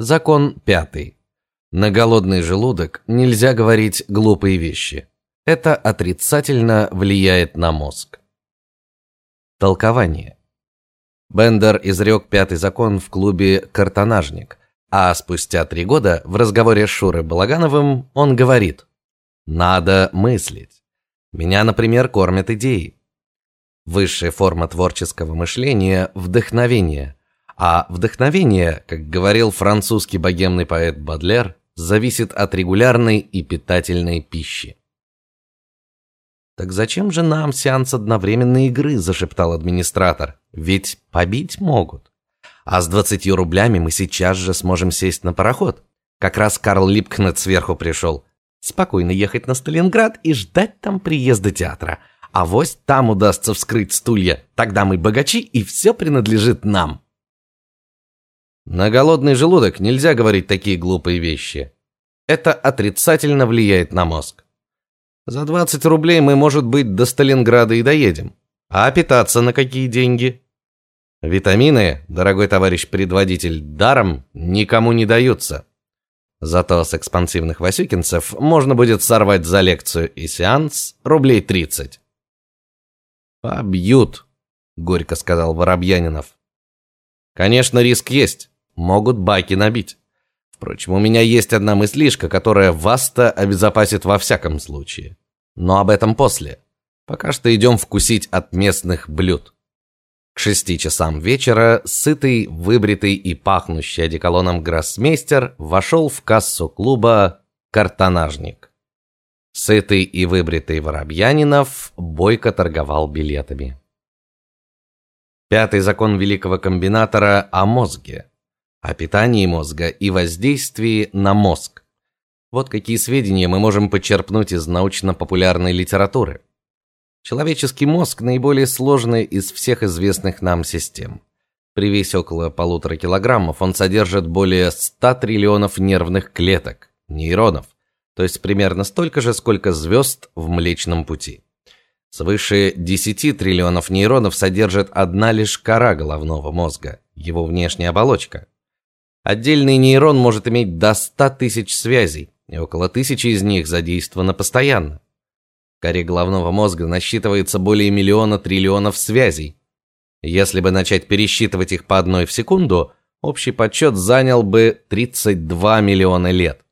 Закон пятый. На голодный желудок нельзя говорить глупые вещи. Это отрицательно влияет на мозг. Толкование. Бендер изрек пятый закон в клубе Картонажник, а спустя три года в разговоре с Шурой Балагановым он говорит: "Надо мыслить. Меня, например, кормят идеи. Высшая форма творческого мышления вдохновение, а вдохновение, как говорил французский богемный поэт Бадлер, зависит от регулярной и питательной пищи. Так зачем же нам сеанс одновременной игры, зашептал администратор. Ведь побить могут. А с двадцатью рублями мы сейчас же сможем сесть на пароход. Как раз Карл Липкнет сверху пришел. Спокойно ехать на Сталинград и ждать там приезда театра. А вось там удастся вскрыть стулья. Тогда мы богачи, и все принадлежит нам. На голодный желудок нельзя говорить такие глупые вещи. Это отрицательно влияет на мозг. За 20 рублей мы, может быть, до Сталинграда и доедем. А питаться на какие деньги? Витамины, дорогой товарищ предводитель, даром никому не даются. Зато с экспансивных васюкинцев можно будет сорвать за лекцию и сеанс рублей 30. Побьют, горько сказал Воробьянинов. Конечно, риск есть. Могут баки набить. Впрочем, у меня есть одна мыслишка, которая вас-то обезопасит во всяком случае. Но об этом после. Пока что идем вкусить от местных блюд. К шести часам вечера сытый, выбритый и пахнущий одеколоном гроссмейстер вошел в кассу клуба Картонажник. Сытый и выбритый Воробьянинов бойко торговал билетами. Пятый закон великого комбинатора о мозге о питании мозга и воздействии на мозг. Вот какие сведения мы можем почерпнуть из научно-популярной литературы. Человеческий мозг наиболее сложный из всех известных нам систем. При весе около полутора килограммов он содержит более 100 триллионов нервных клеток, нейронов, то есть примерно столько же, сколько звезд в Млечном пути. Свыше 10 триллионов нейронов содержит одна лишь кора головного мозга, его внешняя оболочка. Отдельный нейрон может иметь до 100 тысяч связей, и около тысячи из них задействовано постоянно. В коре головного мозга насчитывается более миллиона триллионов связей. Если бы начать пересчитывать их по одной в секунду, общий подсчет занял бы 32 миллиона лет.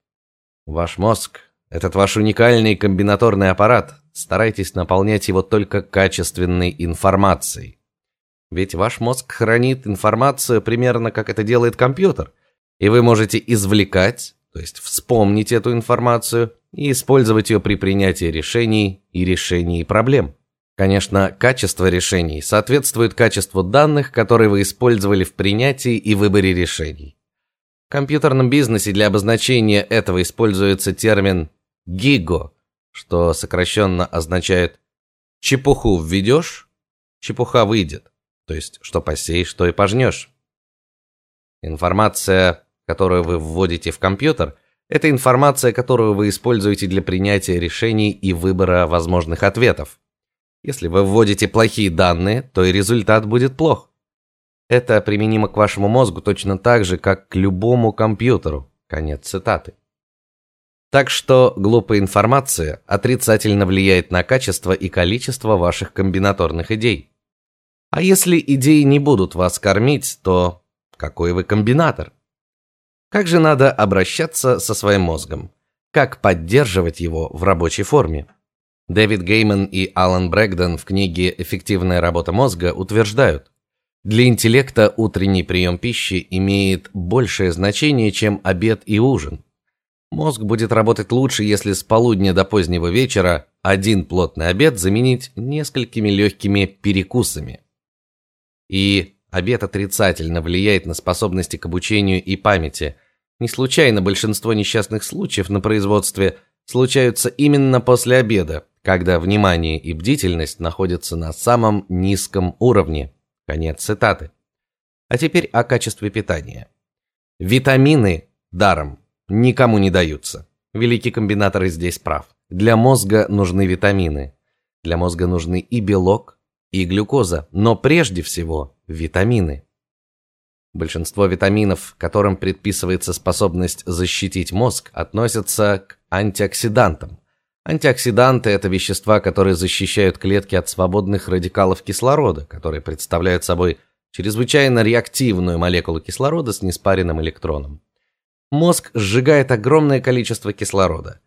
Ваш мозг этот ваш уникальный комбинаторный аппарат. Старайтесь наполнять его только качественной информацией. Ведь ваш мозг хранит информацию примерно как это делает компьютер и вы можете извлекать, то есть вспомнить эту информацию и использовать ее при принятии решений и решении проблем. Конечно, качество решений соответствует качеству данных, которые вы использовали в принятии и выборе решений. В компьютерном бизнесе для обозначения этого используется термин гиго, что сокращенно означает чепуху введешь, чепуха выйдет. То есть, что посеешь, что и пожнешь. Информация которую вы вводите в компьютер, это информация, которую вы используете для принятия решений и выбора возможных ответов. Если вы вводите плохие данные, то и результат будет плох. Это применимо к вашему мозгу точно так же, как к любому компьютеру. Конец цитаты. Так что глупая информация отрицательно влияет на качество и количество ваших комбинаторных идей. А если идеи не будут вас кормить, то какой вы комбинатор? Как же надо обращаться со своим мозгом? Как поддерживать его в рабочей форме? Дэвид Гейман и Алан Брэгдон в книге Эффективная работа мозга утверждают: для интеллекта утренний прием пищи имеет большее значение, чем обед и ужин. Мозг будет работать лучше, если с полудня до позднего вечера один плотный обед заменить несколькими легкими перекусами. И обед отрицательно влияет на способности к обучению и памяти. Не случайно большинство несчастных случаев на производстве случаются именно после обеда, когда внимание и бдительность находятся на самом низком уровне. Конец цитаты. А теперь о качестве питания. Витамины даром никому не даются. Великий комбинатор и здесь прав. Для мозга нужны витамины. Для мозга нужны и белок, и глюкоза, но прежде всего витамины. Большинство витаминов, которым предписывается способность защитить мозг, относятся к антиоксидантам. Антиоксиданты это вещества, которые защищают клетки от свободных радикалов кислорода, которые представляют собой чрезвычайно реактивную молекулу кислорода с неспаренным электроном. Мозг сжигает огромное количество кислорода.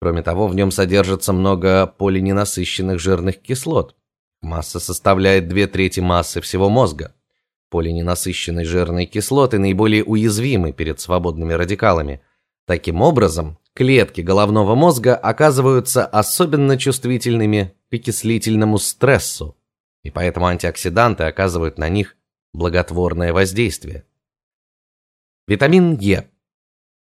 Кроме того, в нем содержится много полиненасыщенных жирных кислот. Масса составляет две трети массы всего мозга. Полиненасыщенные жирные кислоты наиболее уязвимы перед свободными радикалами. Таким образом, клетки головного мозга оказываются особенно чувствительными к окислительному стрессу, и поэтому антиоксиданты оказывают на них благотворное воздействие. Витамин Е.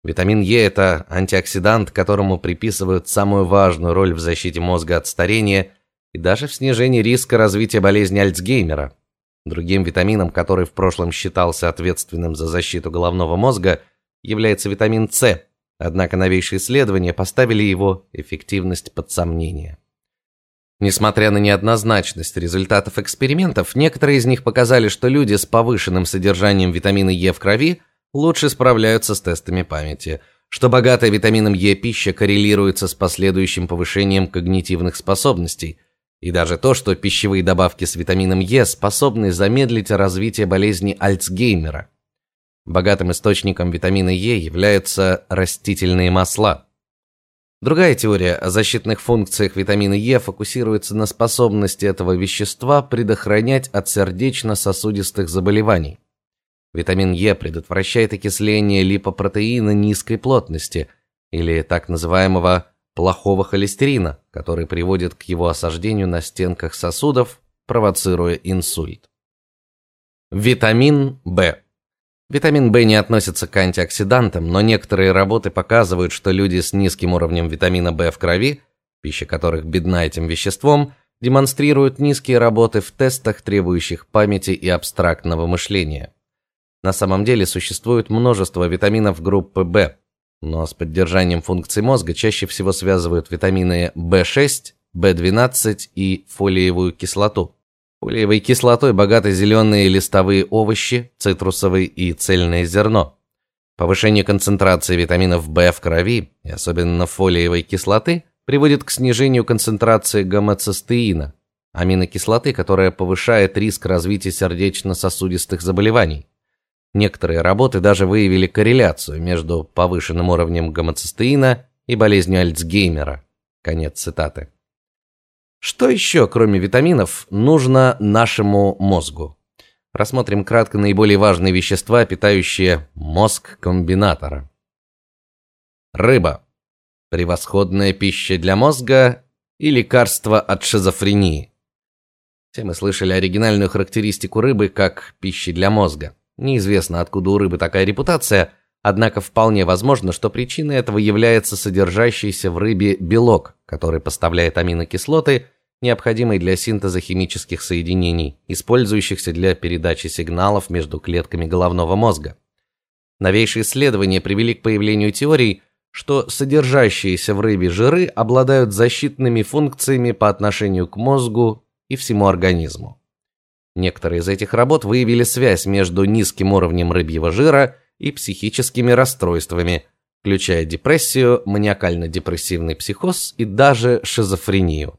Витамин Е это антиоксидант, которому приписывают самую важную роль в защите мозга от старения и даже в снижении риска развития болезни Альцгеймера. Другим витамином, который в прошлом считался ответственным за защиту головного мозга, является витамин С. Однако новейшие исследования поставили его эффективность под сомнение. Несмотря на неоднозначность результатов экспериментов, некоторые из них показали, что люди с повышенным содержанием витамина Е в крови лучше справляются с тестами памяти, что богатая витамином Е пища коррелируется с последующим повышением когнитивных способностей – и даже то, что пищевые добавки с витамином Е способны замедлить развитие болезни Альцгеймера. Богатым источником витамина Е являются растительные масла. Другая теория о защитных функциях витамина Е фокусируется на способности этого вещества предохранять от сердечно-сосудистых заболеваний. Витамин Е предотвращает окисление липопротеина низкой плотности или так называемого плохого холестерина, который приводит к его осаждению на стенках сосудов, провоцируя инсульт. Витамин В. Витамин В не относится к антиоксидантам, но некоторые работы показывают, что люди с низким уровнем витамина В в крови, пища которых бедна этим веществом, демонстрируют низкие работы в тестах, требующих памяти и абстрактного мышления. На самом деле существует множество витаминов группы В, но с поддержанием функций мозга чаще всего связывают витамины В6, В12 и фолиевую кислоту. Фолиевой кислотой богаты зеленые листовые овощи, цитрусовый и цельное зерно. Повышение концентрации витаминов В в крови, и особенно фолиевой кислоты, приводит к снижению концентрации гомоцистеина, аминокислоты, которая повышает риск развития сердечно-сосудистых заболеваний. Некоторые работы даже выявили корреляцию между повышенным уровнем гомоцистеина и болезнью Альцгеймера. Конец цитаты. Что еще, кроме витаминов, нужно нашему мозгу? Рассмотрим кратко наиболее важные вещества, питающие мозг комбинатора. Рыба. Превосходная пища для мозга и лекарство от шизофрении. Все мы слышали оригинальную характеристику рыбы как пищи для мозга. Неизвестно, откуда у рыбы такая репутация, однако вполне возможно, что причиной этого является содержащийся в рыбе белок, который поставляет аминокислоты, необходимые для синтеза химических соединений, использующихся для передачи сигналов между клетками головного мозга. Новейшие исследования привели к появлению теорий, что содержащиеся в рыбе жиры обладают защитными функциями по отношению к мозгу и всему организму. Некоторые из этих работ выявили связь между низким уровнем рыбьего жира и психическими расстройствами, включая депрессию, маниакально-депрессивный психоз и даже шизофрению.